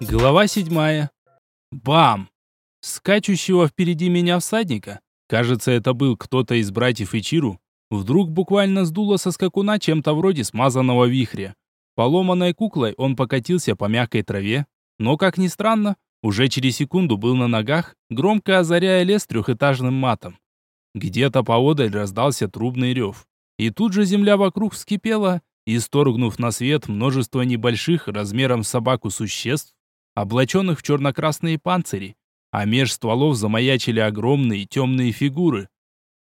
Глава седьмая. Бам! Скачущего впереди меня всадника, кажется, это был кто-то из братьев Ичиру, вдруг буквально сдуло со скакуна чем-то вроде смазанного вихря. Поломанной куклой он покатился по мягкой траве, но, как ни странно, уже через секунду был на ногах, громко озаряя лес трехэтажным матом. Где-то поодаль раздался трубный рев. И тут же земля вокруг вскипела, исторгнув на свет множество небольших, размером собаку существ, облаченных в черно-красные панцири, а меж стволов замаячили огромные темные фигуры.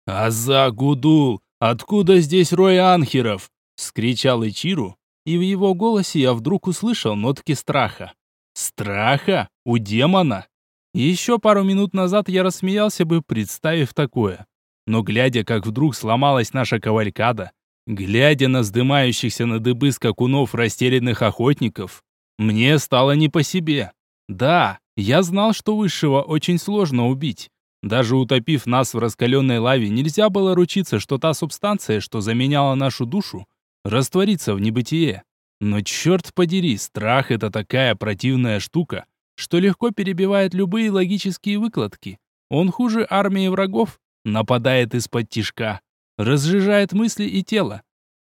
«Азагудул! Откуда здесь рой анхеров?» — скричал Ичиру, и в его голосе я вдруг услышал нотки страха. «Страха? У демона?» Еще пару минут назад я рассмеялся бы, представив такое. Но глядя, как вдруг сломалась наша кавалькада, глядя на вздымающихся на дыбы скакунов растерянных охотников, мне стало не по себе. Да, я знал, что высшего очень сложно убить. Даже утопив нас в раскаленной лаве, нельзя было ручиться, что та субстанция, что заменяла нашу душу, растворится в небытие. Но черт подери, страх — это такая противная штука, что легко перебивает любые логические выкладки. Он хуже армии врагов, нападает из-под тишка, разжижает мысли и тело,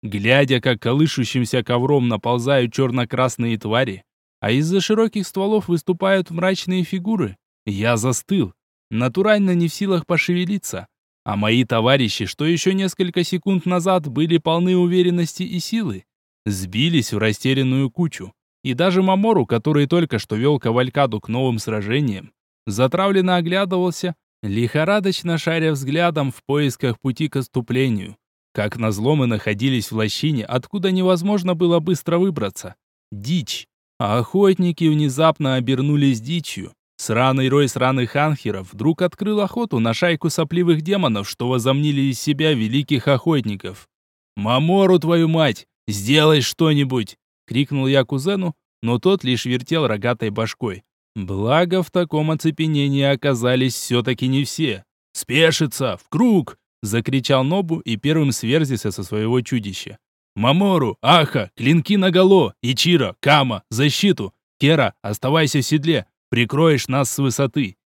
Глядя, как колышущимся ковром наползают черно-красные твари, а из-за широких стволов выступают мрачные фигуры, я застыл, натурально не в силах пошевелиться. А мои товарищи, что еще несколько секунд назад были полны уверенности и силы, сбились в растерянную кучу. И даже Мамору, который только что вел кавалькаду к новым сражениям, затравленно оглядывался, лихорадочно шаря взглядом в поисках пути к отступлению. Как назло мы находились в лощине, откуда невозможно было быстро выбраться. Дичь. А охотники внезапно обернулись дичью. Сраный рой сраных анхеров вдруг открыл охоту на шайку сопливых демонов, что возомнили из себя великих охотников. «Мамору, твою мать! Сделай что-нибудь!» — крикнул я кузену, но тот лишь вертел рогатой башкой. Благо, в таком оцепенении оказались все-таки не все. «Спешиться! В круг! Закричал Нобу и первым сверзился со своего чудища. «Мамору! Аха! Клинки наголо! Ичиро! Кама! Защиту! Кера, оставайся в седле! Прикроешь нас с высоты!»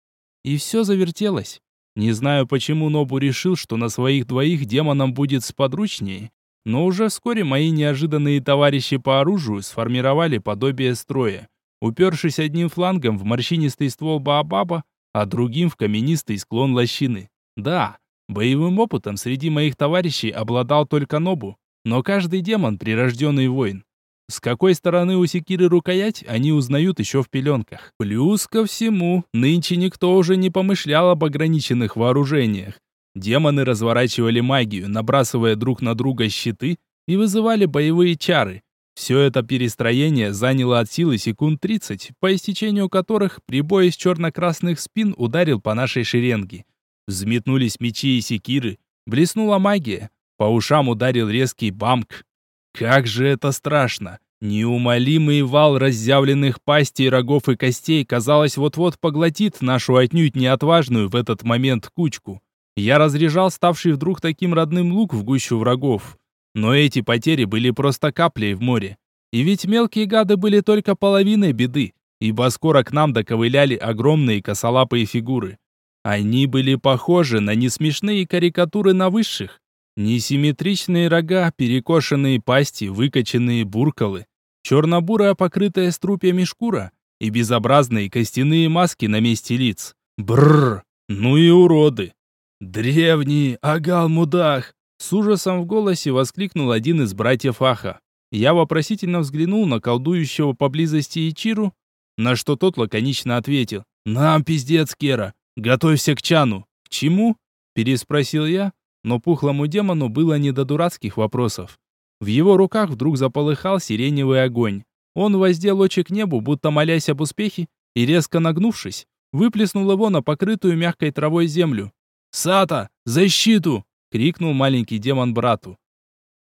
И все завертелось. Не знаю, почему Нобу решил, что на своих двоих демонам будет сподручнее, но уже вскоре мои неожиданные товарищи по оружию сформировали подобие строя, упершись одним флангом в морщинистый ствол Баобаба, а другим в каменистый склон лощины. Да, Боевым опытом среди моих товарищей обладал только Нобу, но каждый демон – прирожденный воин. С какой стороны у секиры рукоять, они узнают еще в пеленках. Плюс ко всему, нынче никто уже не помышлял об ограниченных вооружениях. Демоны разворачивали магию, набрасывая друг на друга щиты и вызывали боевые чары. Все это перестроение заняло от силы секунд 30, по истечению которых прибой из черно-красных спин ударил по нашей шеренге. Взметнулись мечи и секиры, блеснула магия, по ушам ударил резкий бамк. Как же это страшно! Неумолимый вал разъявленных пастей, рогов и костей, казалось, вот-вот поглотит нашу отнюдь неотважную в этот момент кучку. Я разряжал ставший вдруг таким родным лук в гущу врагов. Но эти потери были просто каплей в море. И ведь мелкие гады были только половиной беды, ибо скоро к нам доковыляли огромные косолапые фигуры. Они были похожи на несмешные карикатуры на высших. Несимметричные рога, перекошенные пасти, выкоченные буркалы, черно-бурая покрытая струпьями шкура и безобразные костяные маски на месте лиц. Бррр, ну и уроды. Древний Агал-мудах! С ужасом в голосе воскликнул один из братьев Аха. Я вопросительно взглянул на колдующего поблизости Ичиру, на что тот лаконично ответил. «Нам пиздец, Кера. «Готовься к чану!» «К чему?» – переспросил я, но пухлому демону было не до дурацких вопросов. В его руках вдруг заполыхал сиреневый огонь. Он воздел очи к небу, будто молясь об успехе, и резко нагнувшись, выплеснул его на покрытую мягкой травой землю. «Сата, защиту!» — крикнул маленький демон брату.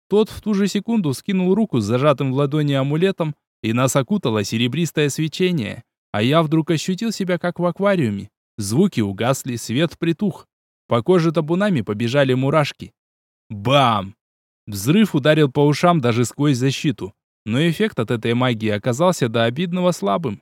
Тот в ту же секунду скинул руку с зажатым в ладони амулетом, и нас окутало серебристое свечение, а я вдруг ощутил себя как в аквариуме. Звуки угасли, свет притух. По коже табунами побежали мурашки. Бам! Взрыв ударил по ушам даже сквозь защиту. Но эффект от этой магии оказался до обидного слабым.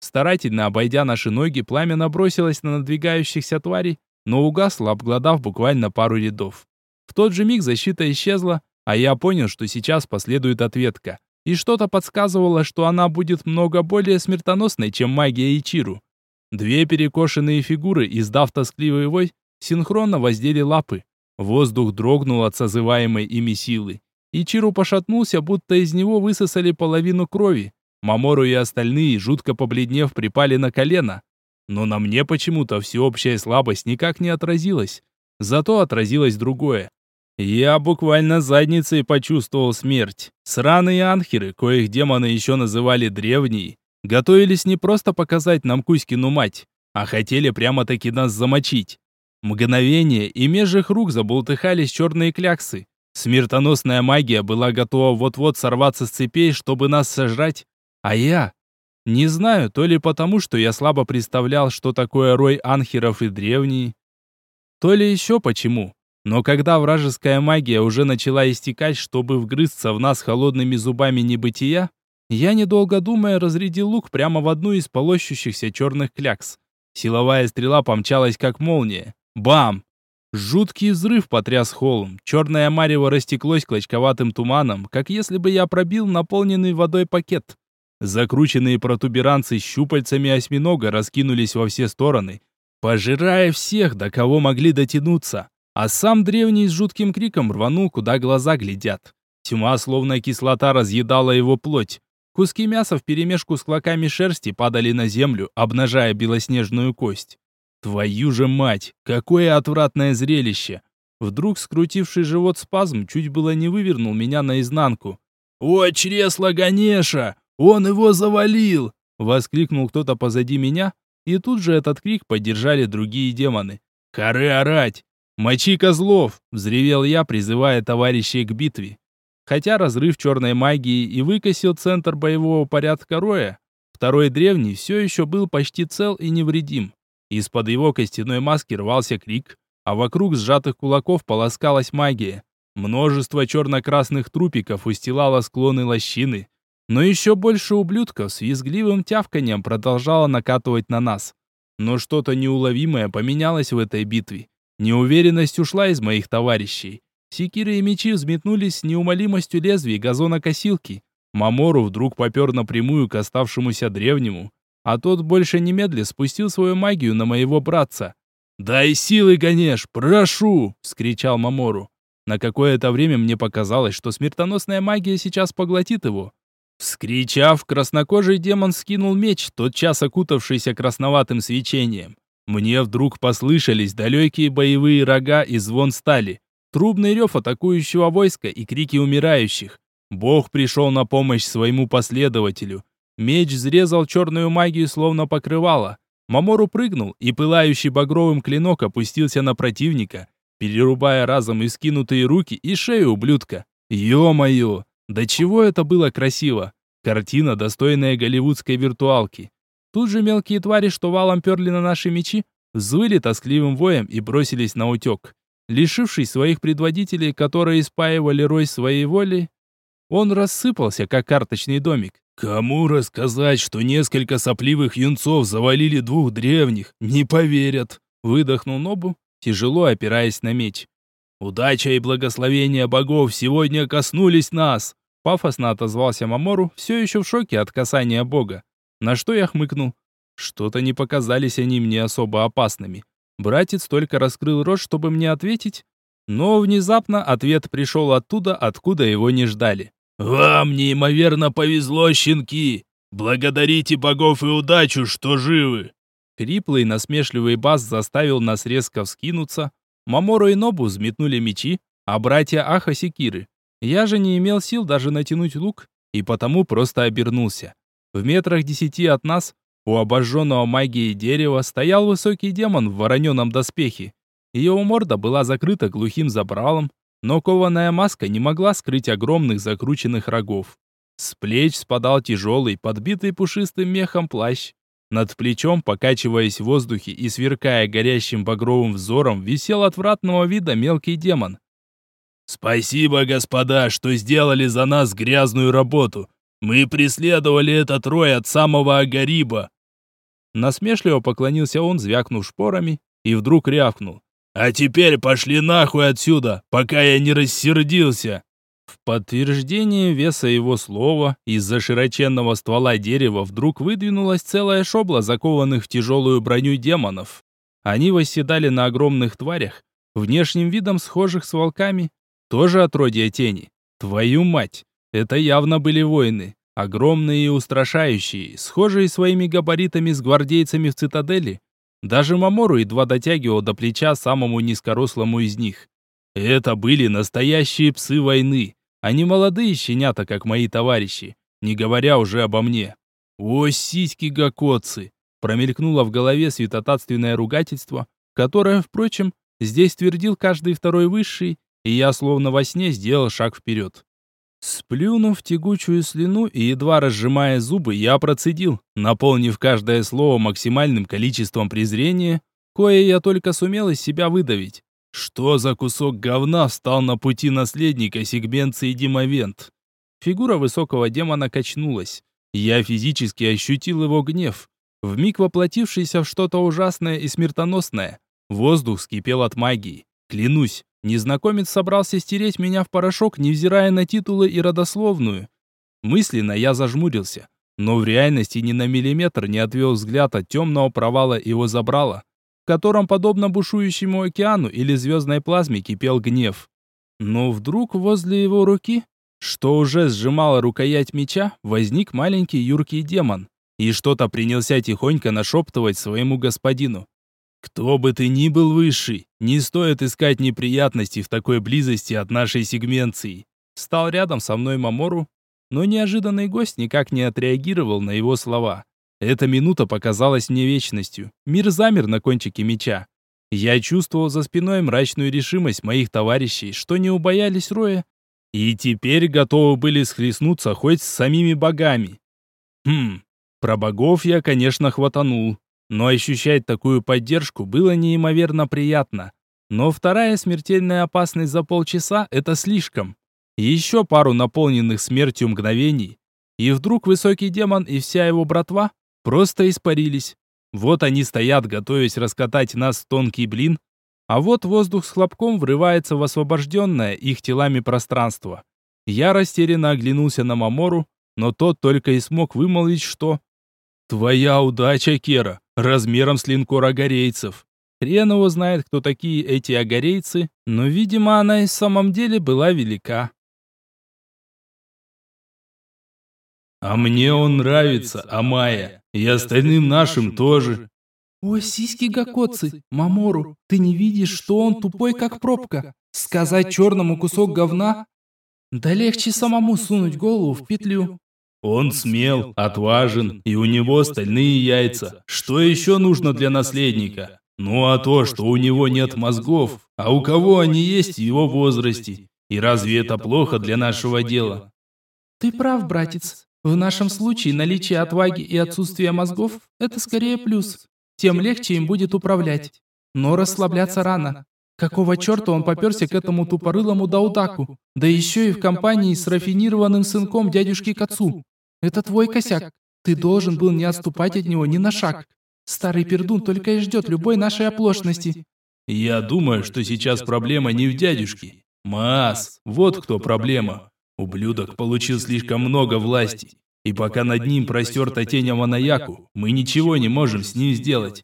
Старательно обойдя наши ноги, пламя набросилось на надвигающихся тварей, но угасло, обглодав буквально пару рядов. В тот же миг защита исчезла, а я понял, что сейчас последует ответка. И что-то подсказывало, что она будет много более смертоносной, чем магия Ичиру. Две перекошенные фигуры, издав тоскливый вой, синхронно воздели лапы. Воздух дрогнул от созываемой ими силы. Ичиру пошатнулся, будто из него высосали половину крови. Мамору и остальные, жутко побледнев, припали на колено. Но на мне почему-то всеобщая слабость никак не отразилась. Зато отразилось другое. Я буквально задницей почувствовал смерть. Сраные анхеры, коих демоны еще называли древние, готовились не просто показать нам Кузькину мать, а хотели прямо-таки нас замочить. Мгновение, и меж их рук забултыхались черные кляксы. Смертоносная магия была готова вот-вот сорваться с цепей, чтобы нас сожрать. А я... Не знаю, то ли потому, что я слабо представлял, что такое рой анхеров и древние, то ли еще почему. Но когда вражеская магия уже начала истекать, чтобы вгрызться в нас холодными зубами небытия, я, недолго думая, разрядил лук прямо в одну из полощущихся черных клякс. Силовая стрела помчалась как молния. Бам! Жуткий взрыв потряс холм. Черное марево растеклось клочковатым туманом, как если бы я пробил наполненный водой пакет. Закрученные протуберанцы с щупальцами осьминога раскинулись во все стороны, пожирая всех, до кого могли дотянуться. А сам древний с жутким криком рванул, куда глаза глядят. Тьма, словно кислота, разъедала его плоть. Куски мяса вперемешку с клоками шерсти падали на землю, обнажая белоснежную кость. Твою же мать, какое отвратное зрелище! Вдруг скрутивший живот спазм чуть было не вывернул меня наизнанку. «О, чресло Ганеша! Он его завалил!» Воскликнул кто-то позади меня, и тут же этот крик поддержали другие демоны. «Хоры орать! «Мочи козлов!» — взревел я, призывая товарищей к битве. Хотя разрыв черной магии и выкосил центр боевого порядка Роя, второй древний все еще был почти цел и невредим. Из-под его костяной маски рвался крик, а вокруг сжатых кулаков полоскалась магия. Множество черно-красных трупиков устилало склоны лощины, но еще больше ублюдков с визгливым тявканьем продолжало накатывать на нас. Но что-то неуловимое поменялось в этой битве. Неуверенность ушла из моих товарищей. Секиры и мечи взметнулись с неумолимостью лезвий газонокосилки. Мамору вдруг попер напрямую к оставшемуся древнему, а тот больше немедля спустил свою магию на моего братца. «Дай силы, Ганеш, прошу!» — вскричал Мамору. На какое-то время мне показалось, что смертоносная магия сейчас поглотит его. Вскричав, краснокожий демон скинул меч, тотчас окутавшийся красноватым свечением. Мне вдруг послышались далекие боевые рога и звон стали, трубный рев атакующего войска и крики умирающих. Бог пришел на помощь своему последователю. Меч взрезал черную магию, словно покрывало. Мамору прыгнул, и пылающий багровым клинок опустился на противника, перерубая разом и скинутые руки и шею ублюдка. Ё-моё! Да чего это было красиво! Картина, достойная голливудской виртуалки. Тут же мелкие твари, что валом перли на наши мечи, взвыли тоскливым воем и бросились на утек. Лишившись своих предводителей, которые испаивали рой своей воли, он рассыпался, как карточный домик. «Кому рассказать, что несколько сопливых юнцов завалили двух древних? Не поверят!» Выдохнул Нобу, тяжело опираясь на меч. «Удача и благословение богов сегодня коснулись нас!» Пафосно отозвался Мамору, все еще в шоке от касания бога. На что я хмыкнул. Что-то не показались они мне особо опасными. Братец только раскрыл рот, чтобы мне ответить, но внезапно ответ пришел оттуда, откуда его не ждали. «Вам неимоверно повезло, щенки! Благодарите богов и удачу, что живы!» Криплый насмешливый бас заставил нас резко вскинуться. Мамору и Нобу взметнули мечи, а братья Аха секиры. Я же не имел сил даже натянуть лук, и потому просто обернулся. В метрах десяти от нас, у обожженного магией дерева, стоял высокий демон в вороненом доспехе. Ее морда была закрыта глухим забралом, но кованая маска не могла скрыть огромных закрученных рогов. С плеч спадал тяжелый, подбитый пушистым мехом плащ. Над плечом, покачиваясь в воздухе и сверкая горящим багровым взором, висел отвратного вида мелкий демон. «Спасибо, господа, что сделали за нас грязную работу. Мы преследовали этот рой от самого Агариба. Насмешливо поклонился он, звякнув шпорами, и вдруг рявкнул. «А теперь пошли нахуй отсюда, пока я не рассердился!» В подтверждение веса его слова из-за широченного ствола дерева вдруг выдвинулась целая шобла закованных в тяжелую броню демонов. Они восседали на огромных тварях, внешним видом схожих с волками, тоже отродья тени. Твою мать, это явно были воины, огромные и устрашающие, схожие своими габаритами с гвардейцами в цитадели. Даже Мамору едва дотягивал до плеча самому низкорослому из них. Это были настоящие псы войны, а не молодые щенята, как мои товарищи, не говоря уже обо мне. О, сиськи гакоцы! Промелькнуло в голове святотатственное ругательство, которое, впрочем, здесь твердил каждый второй высший, и я словно во сне сделал шаг вперед. Сплюнув тягучую слюну и едва разжимая зубы, я процедил, наполнив каждое слово максимальным количеством презрения, кое я только сумел из себя выдавить. Что за кусок говна встал на пути наследника сегменции Димовент? Фигура высокого демона качнулась. Я физически ощутил его гнев, вмиг воплотившийся в что-то ужасное и смертоносное. Воздух вскипел от магии. Клянусь, незнакомец собрался стереть меня в порошок, невзирая на титулы и родословную. Мысленно я зажмурился, но в реальности ни на миллиметр не отвел взгляд от темного провала его забрала в котором, подобно бушующему океану или звездной плазме, кипел гнев. Но вдруг возле его руки, что уже сжимала рукоять меча, возник маленький юркий демон и что-то принялся тихонько нашептывать своему господину. «Кто бы ты ни был высший, не стоит искать неприятностей в такой близости от нашей сегменции». Стал рядом со мной Мамору, но неожиданный гость никак не отреагировал на его слова. Эта минута показалась мне вечностью. Мир замер на кончике меча. Я чувствовал за спиной мрачную решимость моих товарищей, что не убоялись Роя, и теперь готовы были схлестнуться хоть с самими богами. Хм, про богов я, конечно, хватанул, но ощущать такую поддержку было неимоверно приятно. Но вторая смертельная опасность за полчаса — это слишком. Еще пару наполненных смертью мгновений, и вдруг высокий демон и вся его братва просто испарились. Вот они стоят, готовясь раскатать нас в тонкий блин, а вот воздух с хлопком врывается в освобожденное их телами пространство. Я растерянно оглянулся на Мамору, но тот только и смог вымолвить, что... «Твоя удача, Кера, размером с линкор агарейцев». Хрен его знает, кто такие эти агарейцы, но, видимо, она и в самом деле была велика. «А мне он нравится, Амая. И остальным нашим тоже. Ой, сиськи гакоцы, Мамору, ты не видишь, что он тупой, как пробка? Сказать черному кусок говна? Да легче самому сунуть голову в петлю. Он смел, отважен, и у него стальные яйца. Что еще нужно для наследника? Ну а то, что у него нет мозгов, а у кого они есть в его возрасте? И разве это плохо для нашего дела? Ты прав, братец. В нашем случае наличие отваги и отсутствие мозгов – это скорее плюс. Тем легче им будет управлять. Но расслабляться рано. Какого черта он поперся к этому тупорылому Даудаку? Да еще и в компании с рафинированным сынком дядюшки Кацу. Это твой косяк. Ты должен был не отступать от него ни на шаг. Старый пердун только и ждет любой нашей оплошности. Я думаю, что сейчас проблема не в дядюшке. Маас, вот кто проблема. Ублюдок получил слишком много власти, и пока над ним простерта тень Аманаяку, мы ничего не можем с ним сделать.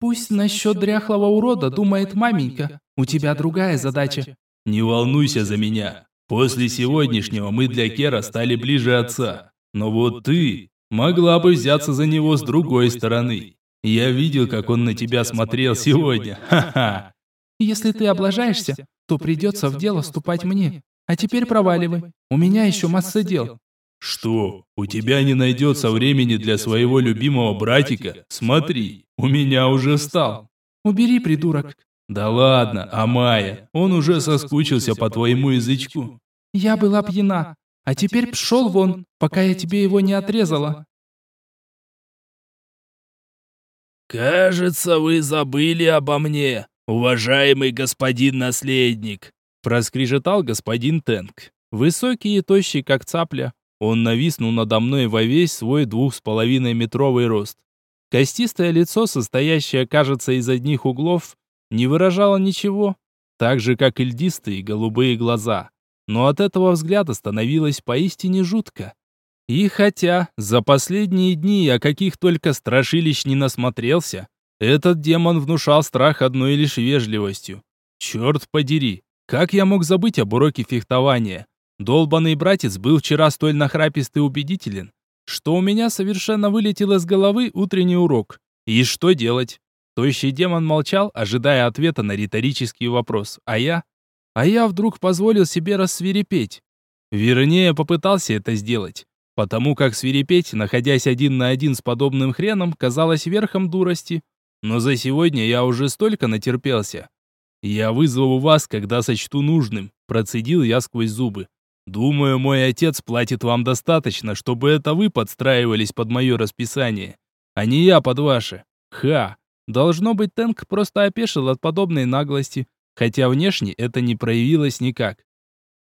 Пусть насчет дряхлого урода думает маменька, у тебя другая задача. Не волнуйся за меня. После сегодняшнего мы для Кера стали ближе отца. Но вот ты могла бы взяться за него с другой стороны. Я видел, как он на тебя смотрел сегодня. Ха-ха. Если ты облажаешься, то придется в дело вступать мне. А теперь проваливай. У меня еще масса дел. Что, у тебя не найдется времени для своего любимого братика? Смотри, у меня уже стал. Убери, придурок. Да ладно, Амая, он уже соскучился по твоему язычку. Я была пьяна, а теперь пшел вон, пока я тебе его не отрезала. «Кажется, вы забыли обо мне, уважаемый господин наследник», Проскрежетал господин Тэнк. Высокий и тощий, как цапля, он нависнул надо мной во весь свой двух с половиной метровый рост. Костистое лицо, состоящее, кажется, из одних углов, не выражало ничего, так же, как и льдистые голубые глаза. Но от этого взгляда становилось поистине жутко. И хотя за последние дни я каких только страшилищ не насмотрелся, этот демон внушал страх одной лишь вежливостью. Черт подери, как я мог забыть об уроке фехтования? Долбанный братец был вчера столь нахрапист и убедителен, что у меня совершенно вылетел из головы утренний урок. И что делать? Тощий демон молчал, ожидая ответа на риторический вопрос, а я... А я вдруг позволил себе рассвирепеть. Вернее, попытался это сделать, потому как свирепеть, находясь один на один с подобным хреном, казалось верхом дурости. Но за сегодня я уже столько натерпелся. Я вызову вас, когда сочту нужным, процедил я сквозь зубы. Думаю, мой отец платит вам достаточно, чтобы это вы подстраивались под мое расписание, а не я под ваше. Ха! Должно быть, Тэнк просто опешил от подобной наглости, хотя внешне это не проявилось никак.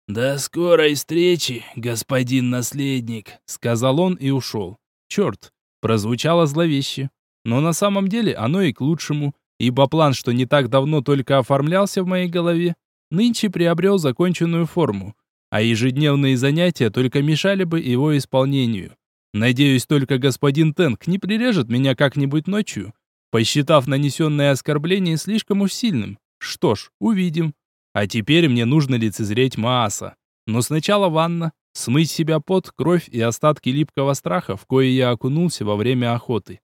«До скорой встречи, господин наследник», — сказал он и ушел. Черт, прозвучало зловеще. Но на самом деле оно и к лучшему, ибо план, что не так давно только оформлялся в моей голове, нынче приобрел законченную форму, а ежедневные занятия только мешали бы его исполнению. Надеюсь, только господин Тенк не прирежет меня как-нибудь ночью, посчитав нанесенное оскорбление слишком уж сильным. Что ж, увидим. А теперь мне нужно лицезреть Мааса. Но сначала ванна, смыть себя пот, кровь и остатки липкого страха, в кое я окунулся во время охоты.